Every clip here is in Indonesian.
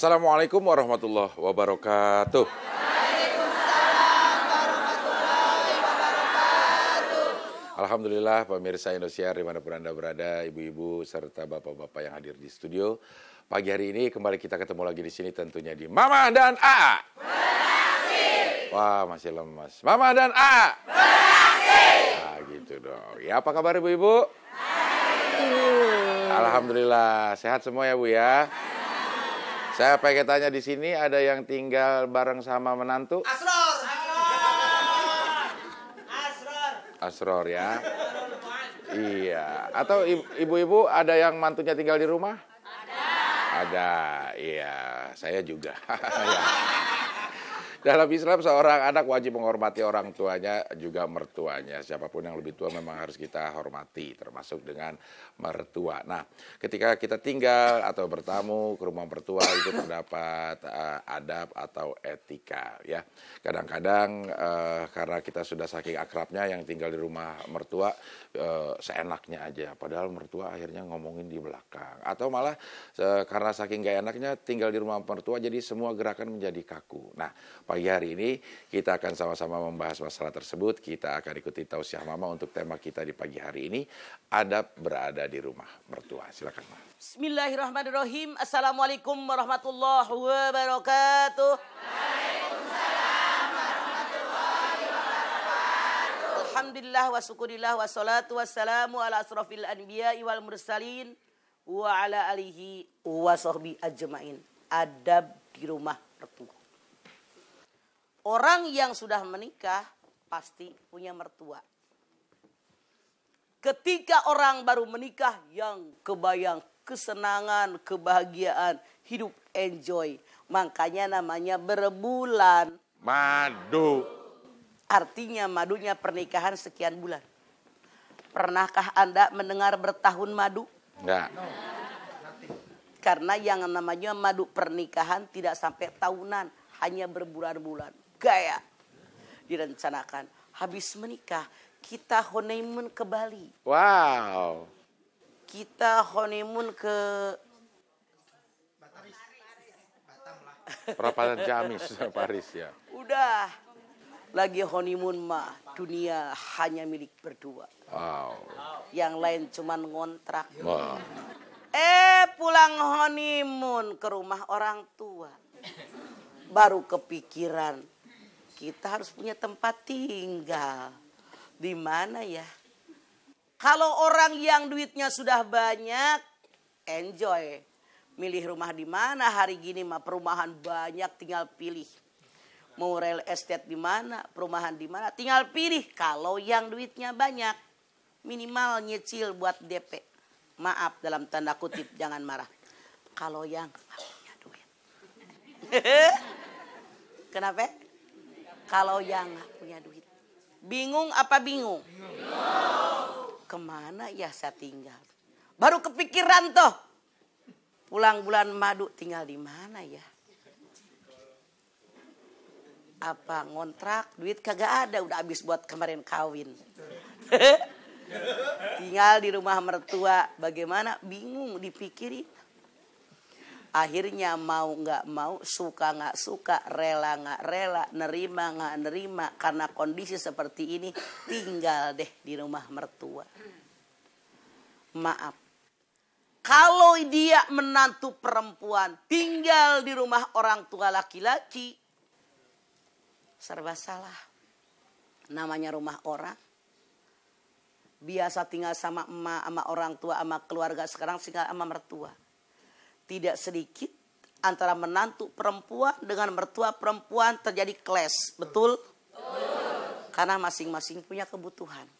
Assalamualaikum warahmatullahi wabarakatuh. Alhamdulillah pemirsa Indonesia di mana pun Anda berada, ibu-ibu serta bapak-bapak yang hadir di studio. Pagi hari ini kembali kita ketemu lagi di sini tentunya di Mama dan A. Wah masih lemas. Mama dan A. Nah gitu dong. Ya apa kabar ibu-ibu? Alhamdulillah sehat semua ya Bu ya. Saya pengen tanya di sini ada yang tinggal bareng sama menantu? Asror. Asror. Asror ya. Iya. Atau ibu-ibu ada yang mantunya tinggal di rumah? Ada. Ada. Iya, saya juga. Dalam Islam seorang anak wajib menghormati orang tuanya juga mertuanya. Siapa pun yang lebih tua memang harus kita hormati termasuk dengan mertua. Nah, ketika kita tinggal atau bertamu ke rumah mertua itu terdapat uh, adab atau etika ya. Kadang-kadang uh, karena kita sudah saking akrabnya yang tinggal di rumah mertua uh, seenaknya aja padahal mertua akhirnya ngomongin di belakang atau malah uh, karena saking gak enaknya tinggal di rumah mertua jadi semua gerakan menjadi kaku. Nah, Pagi hari ini kita akan sama-sama membahas masalah tersebut. Kita akan ikuti tausiah mama untuk tema kita di pagi hari ini. Adab berada di rumah mertua. Silakan Ma. Bismillahirrahmanirrahim. Assalamualaikum warahmatullahi wabarakatuh. Alhamdulillah wa syukurillah wa salatu wassalamu ala asrafil anbiya wal mursalin wa ala alihi wa sahbi ajmain. Adab di rumah mertua. Orang yang sudah menikah pasti punya mertua. Ketika orang baru menikah yang kebayang kesenangan, kebahagiaan, hidup enjoy. Makanya namanya berbulan. Madu. Artinya madunya pernikahan sekian bulan. Pernahkah Anda mendengar bertahun madu? Enggak. Karena yang namanya madu pernikahan tidak sampai tahunan, hanya berbulan-bulan gaya direncanakan. Habis menikah, kita honeymoon ke Bali. Wow. Kita honeymoon ke Perapatan Jamis, Paris ya. Udah. Lagi honeymoon mah dunia hanya milik berdua. Wow. Yang lain cuman ngontrak. Wow. Eh pulang honeymoon ke rumah orang tua. Baru kepikiran kita harus punya tempat tinggal. Di mana ya? Kalau orang yang duitnya sudah banyak, enjoy. Milih rumah di mana hari gini mah perumahan banyak tinggal pilih. Mau real estate di mana, perumahan di mana, tinggal pilih. Kalau yang duitnya banyak, minimal nyicil buat DP. Maaf dalam tanda kutip, jangan marah. Kalau yang punya duit. Kenapa? Kalau yang punya duit. Bingung apa bingung? bingung? Ke mana ya saya tinggal? Baru kepikiran toh. Pulang bulan madu tinggal di mana ya? Apa ngontrak duit kagak ada udah habis buat kemarin kawin. tinggal di rumah mertua bagaimana bingung dipikirin akhirnya mau nggak mau suka nggak suka rela nggak rela nerima nggak nerima karena kondisi seperti ini tinggal deh di rumah mertua. Maaf. Kalau dia menantu perempuan tinggal di rumah orang tua laki-laki serba salah. Namanya rumah orang. Biasa tinggal sama emak sama orang tua sama keluarga sekarang tinggal sama mertua tidak sedikit antara menantu perempuan dengan mertua perempuan terjadi clash. Betul? Karena masing-masing punya kebutuhan.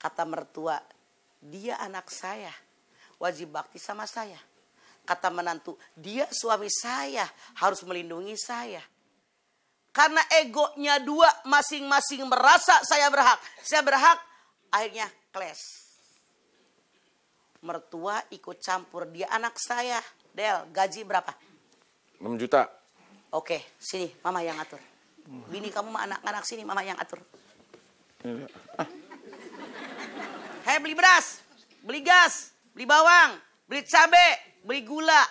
Kata mertua, dia anak saya. Wajib bakti sama saya. Kata menantu, dia suami saya. Harus melindungi saya. Karena egonya dua masing-masing merasa saya berhak. Saya berhak. Akhirnya clash mertua ikut campur. Dia anak saya. Del, gaji berapa? 6 juta. Oke, sini mama yang atur. Bini kamu mah anak-anak sini mama yang atur. Hei beli beras, beli gas, beli bawang, beli cabe, beli gula.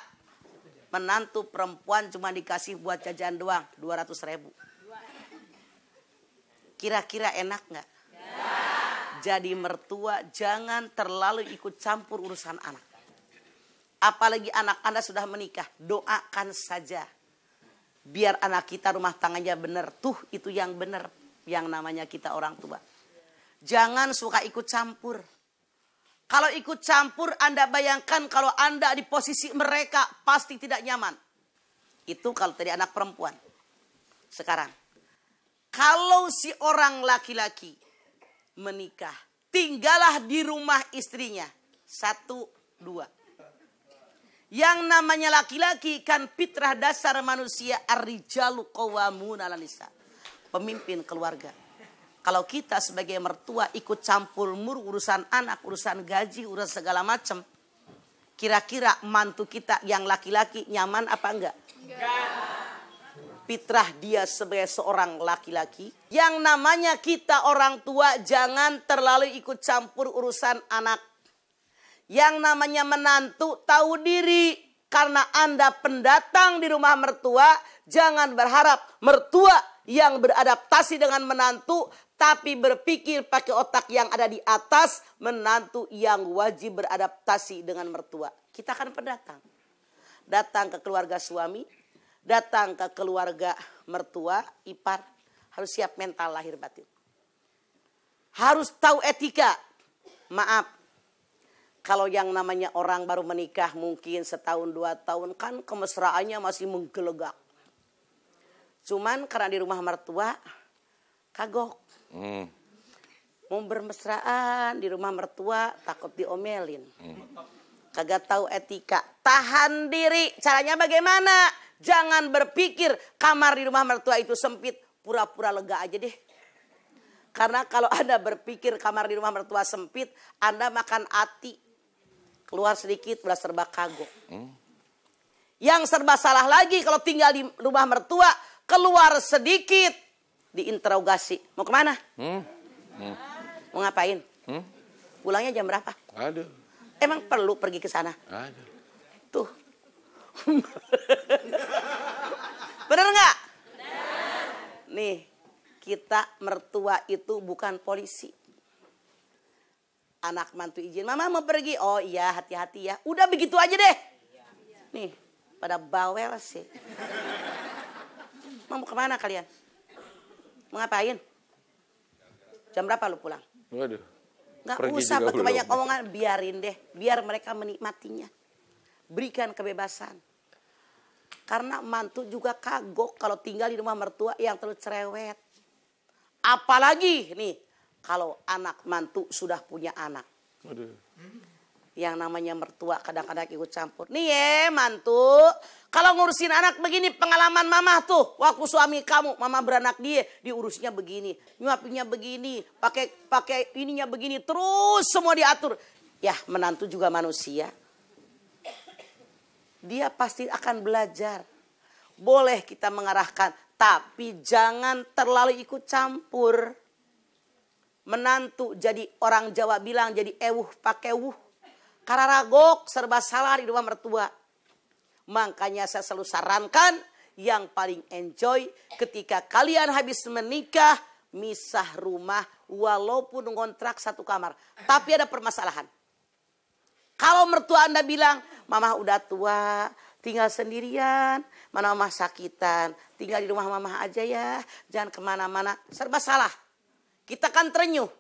menantu perempuan cuma dikasih buat jajan doang 200 ribu. Kira-kira enak nggak? Jadi mertua jangan terlalu ikut campur urusan anak. Apalagi anak Anda sudah menikah, doakan saja. Biar anak kita rumah tangannya benar. Tuh itu yang benar. Yang namanya kita orang tua. Jangan suka ikut campur. Kalau ikut campur Anda bayangkan kalau Anda di posisi mereka pasti tidak nyaman. Itu kalau tadi anak perempuan. Sekarang. Kalau si orang laki-laki menikah. Tinggallah di rumah istrinya. Satu, dua yang namanya laki-laki kan fitrah dasar manusia arrijalu qawamun. Pemimpin keluarga. Kalau kita sebagai mertua ikut campur mur urusan anak, urusan gaji, urusan segala macam. Kira-kira mantu kita yang laki-laki nyaman apa enggak? Enggak. Fitrah dia sebagai seorang laki-laki. Yang namanya kita orang tua jangan terlalu ikut campur urusan anak yang namanya menantu tahu diri karena Anda pendatang di rumah mertua, jangan berharap mertua yang beradaptasi dengan menantu tapi berpikir pakai otak yang ada di atas menantu yang wajib beradaptasi dengan mertua. Kita kan pendatang. Datang ke keluarga suami, datang ke keluarga mertua, ipar, harus siap mental lahir batin. Harus tahu etika. Maaf, kalau yang namanya orang baru menikah mungkin setahun dua tahun kan kemesraannya masih menggelegak. Cuman karena di rumah mertua kagok. Hmm. Mau bermesraan di rumah mertua takut diomelin. Hmm. Kagak tahu etika. Tahan diri. Caranya bagaimana? Jangan berpikir kamar di rumah mertua itu sempit. Pura-pura lega aja deh. Karena kalau Anda berpikir kamar di rumah mertua sempit, Anda makan hati keluar sedikit belas serba kagok. Hmm. Yang serba salah lagi kalau tinggal di rumah mertua, keluar sedikit diinterogasi. Mau ke mana? Hmm. Hmm. Mau ngapain? Hmm. Pulangnya jam berapa? Aduh. Emang perlu pergi ke sana? Aduh. Tuh. Bener nggak? Nih, kita mertua itu bukan polisi anak mantu izin, mama mau pergi. Oh iya hati-hati ya. Udah begitu aja deh. Nih, pada bawel sih. Mau ke mana kalian? Mau ngapain? Jam berapa lu pulang? Waduh. Gak usah pakai banyak omongan, biarin deh. Biar mereka menikmatinya. Berikan kebebasan. Karena mantu juga kagok kalau tinggal di rumah mertua yang terlalu cerewet. Apalagi nih, kalau anak mantu sudah punya anak. Aduh. Yang namanya mertua kadang-kadang ikut campur. Nih ya mantu, kalau ngurusin anak begini pengalaman mama tuh. Waktu suami kamu, mama beranak dia, diurusnya begini, nyuapinya begini, pakai pakai ininya begini, terus semua diatur. Ya menantu juga manusia. Dia pasti akan belajar. Boleh kita mengarahkan, tapi jangan terlalu ikut campur menantu jadi orang Jawa bilang jadi ewuh pakai wuh. Karena ragok serba salah di rumah mertua. Makanya saya selalu sarankan yang paling enjoy ketika kalian habis menikah misah rumah walaupun ngontrak satu kamar. Tapi ada permasalahan. Kalau mertua Anda bilang, mama udah tua, tinggal sendirian, mana mama sakitan, tinggal di rumah mama aja ya, jangan ke mana-mana, serba salah. Kita kan terenyuh.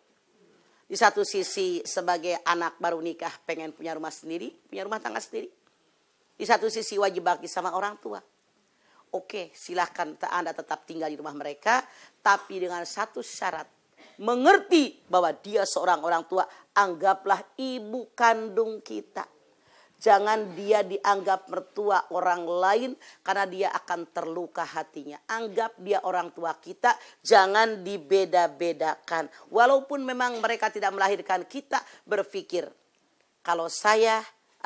Di satu sisi sebagai anak baru nikah pengen punya rumah sendiri, punya rumah tangga sendiri. Di satu sisi wajib bakti sama orang tua. Oke, silahkan Anda tetap tinggal di rumah mereka, tapi dengan satu syarat. Mengerti bahwa dia seorang orang tua, anggaplah ibu kandung kita. Jangan dia dianggap mertua orang lain karena dia akan terluka hatinya. Anggap dia orang tua kita, jangan dibeda-bedakan. Walaupun memang mereka tidak melahirkan kita, berpikir kalau saya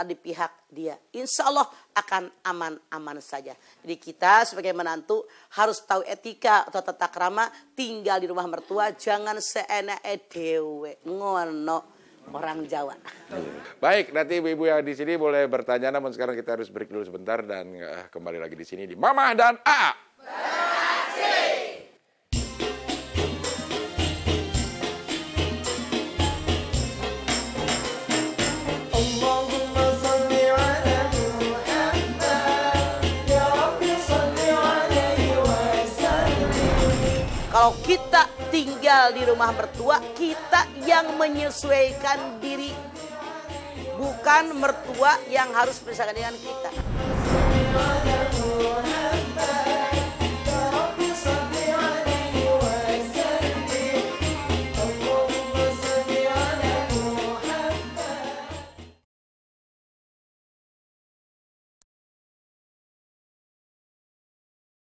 di pihak dia. Insya Allah akan aman-aman saja. Jadi kita sebagai menantu harus tahu etika atau tata krama tinggal di rumah mertua. Jangan seenak dewe. Ngono orang Jawa. Baik, nanti ibu-ibu yang di sini boleh bertanya, namun sekarang kita harus break dulu sebentar dan uh, kembali lagi di sini di Mama dan A. Kalau kita tinggal di rumah mertua, kita yang menyesuaikan diri. Bukan mertua yang harus bersama dengan kita.